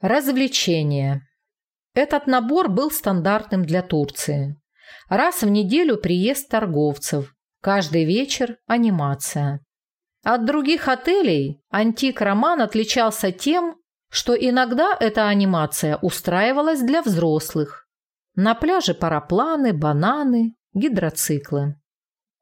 Развлечения. Этот набор был стандартным для Турции. Раз в неделю приезд торговцев, каждый вечер анимация. От других отелей Антик Роман отличался тем, что иногда эта анимация устраивалась для взрослых. На пляже парапланы, бананы, гидроциклы.